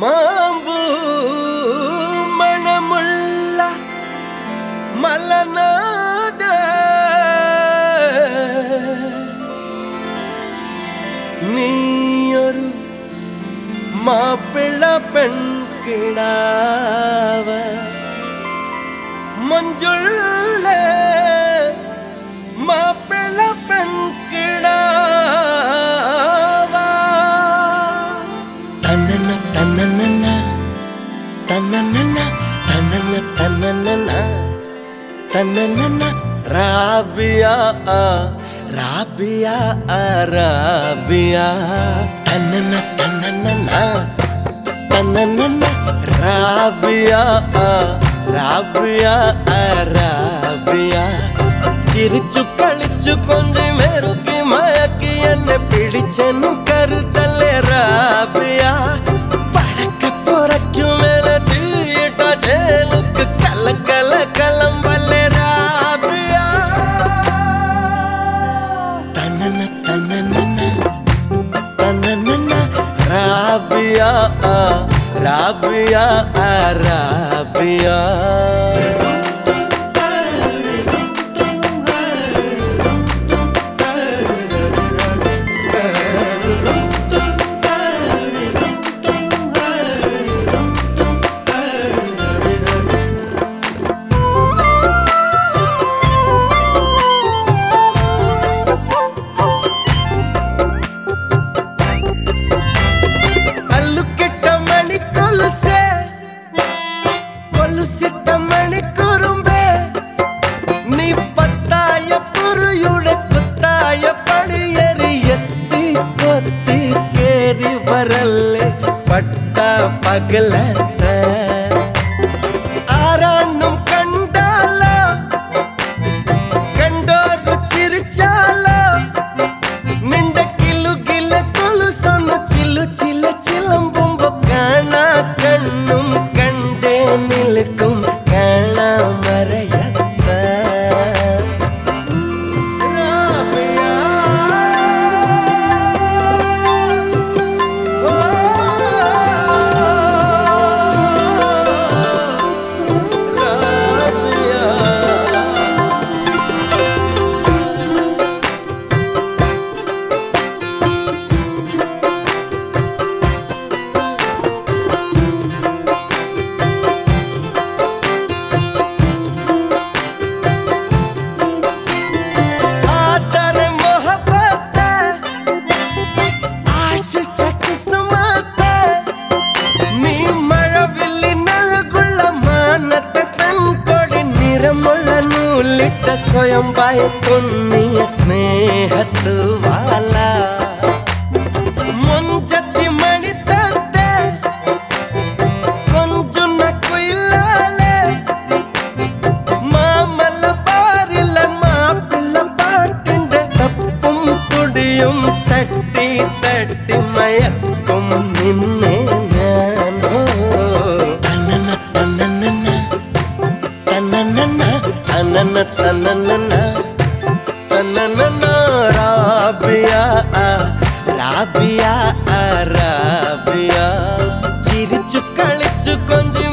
மாம்பூ மணமுள்ள மலநாட. நீயொரு மாப்பிள்ள பெண் கிடாவ மஞ்சுள்ள തന്നന്ന തന്നന്ന തന്നന്ന തന്നന്ന റാബിയ റാബിയ റാബിയ തന്നന്ന തന്നന്ന തന്നന്ന റാബിയ റാബിയ റാബിയ ചിരിച്ചു കളിച്ചു കൊഞ്ചി മെരുക്കി മയക്കി എന്നെ പിടിച്ചെന്നു കരുതല്ലേ റാബിയ तनना तनना राबिया राबिया राबिया ಕೇರಿ ಬರಲ್ಲೇ ಪಟ್ಟ ಪಗಲತ್ತ നൂലിട്ട സ്വയം ഭയത്തുണ്ണിയ സ്നേഹത്തു വാല മുഞ്ചത്തി മണിത്തത്തെ കൊഞ്ചുന്ന കുയിലാലേ മാമല പാരില്ല മാപ്പിള്ള പാട്ടിന്റെ തപ്പും തുടിയും തട്ടി തട്ടി തന്നന്ന റാബിയ റാബിയ റാബിയ ചിരിച്ചു കളിച്ചു കൊഞ്ചു